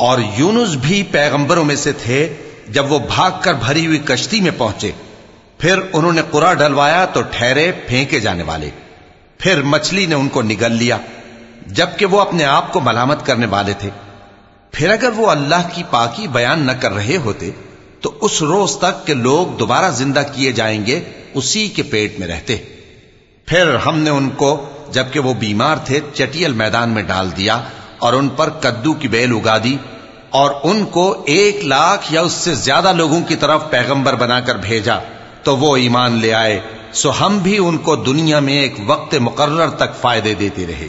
और यूनुस भी पैगंबरों में से थे जब वो भागकर भरी हुई कश्ती में पहुंचे फिर उन्होंने कुरा डलवाया तो ठहरे फेंके जाने वाले फिर मछली ने उनको निगल लिया, जबकि वो अपने आप को मलामत करने वाले थे। फिर अगर वो अल्लाह की पाकी बयान न कर रहे होते तो उस रोज तक के लोग दोबारा ज़िंदा किए जाएँगे उसी के पेट में रहते। फिर हमने उनको, जबकि वो बीमार थे, चटियल मैदान में डाल दिया और उन पर कद्दू की बेल उगा दी और उनको एक लाख या उससे ज़्यादा लोगों की तरफ़ पैगंबर बनाकर भेजा तो वो ईमान ले आए सो हम भी उनको दुनिया में एक वक्त मुकर्र तक फायदे देते रहे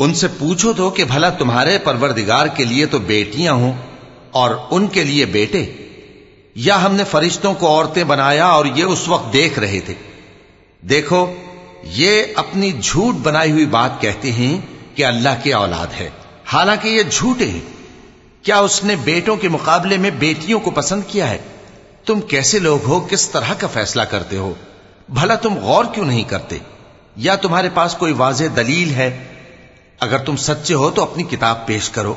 उनसे पूछो तो कि भला तुम्हारे परवरदिगार के लिए तो बेटियां हों और उनके लिए बेटे या हमने फरिश्तों को औरतें बनाया और ये उस वक्त देख रहे थे देखो ये अपनी झूठ बनाई हुई बात कहते हैं कि अल्लाह की औलाद है हालांकि ये झूठे हैं क्या उसने बेटों के मुकाबले में बेटियों को पसंद किया है तुम कैसे लोग हो किस तरह का फैसला करते हो भला तुम गौर क्यों नहीं करते या तुम्हारे पास कोई वाज दलील है अगर तुम सच्चे हो तो अपनी किताब पेश करो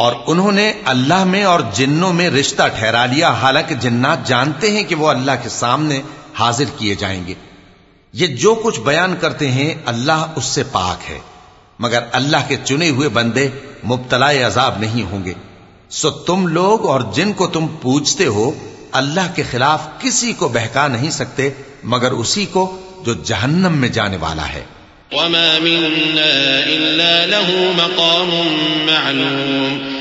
और उन्होंने अल्लाह में और जिन्नों में रिश्ता ठहरा लिया हालांकि जिन्नात जानते हैं कि वो अल्लाह के सामने हाजिर किए जाएंगे ये जो कुछ बयान करते हैं अल्लाह उससे पाक है मगर अल्लाह के चुने हुए बंदे मुबतला अजाब नहीं होंगे सो तुम लोग और जिनको तुम पूछते हो, अल्लाह के खिलाफ किसी को बहका नहीं सकते, मगर उसी को जो जहन्नम में जाने वाला है।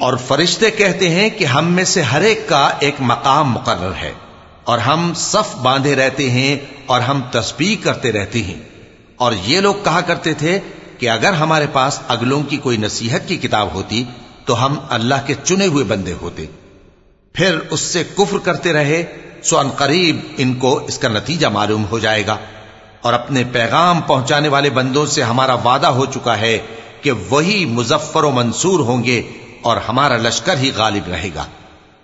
और फरिश्ते कहते हैं कि हम में से हर एक का एक मकाम मुकर्र है और हम सफ बांधे रहते हैं और हम तस्बीह करते रहते हैं और ये लोग कहा करते थे कि अगर हमारे पास अगलों की कोई नसीहत की किताब होती तो हम अल्लाह के चुने हुए बंदे होते फिर उससे कुफ्र करते रहे, सो अनकरीब इनको इसका नतीजा मालूम हो जाएगा। और अपने पैगाम पहुँचाने वाले बंदों से हमारा वादा हो चुका है कि वही मुजफ्फर मंसूर होंगे और हमारा लश्कर ही गालिब रहेगा।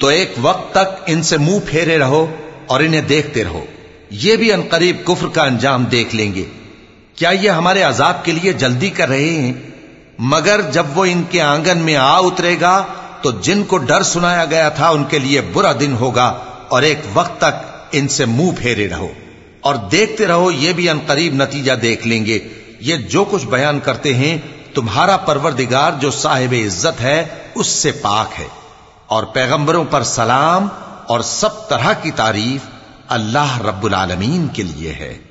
तो एक वक्त तक इनसे मुंह फेरे रहो और इन्हें देखते रहो ये भी अनकरीब कुफ्र का अंजाम देख लेंगे क्या ये हमारे अजाब के लिए जल्दी कर रहे हैं मगर जब वो इनके आँगन में आ उतरेगा तो जिनको डर सुनाया गया था, उनके लिए बुरा दिन होगा, और एक वक्त तक इनसे मुँह फेरे रहो। और देखते रहो, ये भी अनकरीब नतीजा देख लेंगे। ये जो कुछ बयान करते हैं, तुम्हारा परवरदिगार जो साहिब इज़्ज़त है, उससे पाक है। और पैगंबरों पर सलाम, और सब तरह की तारीफ़ अल्लाह रब्बुल आलमीन के लिए है।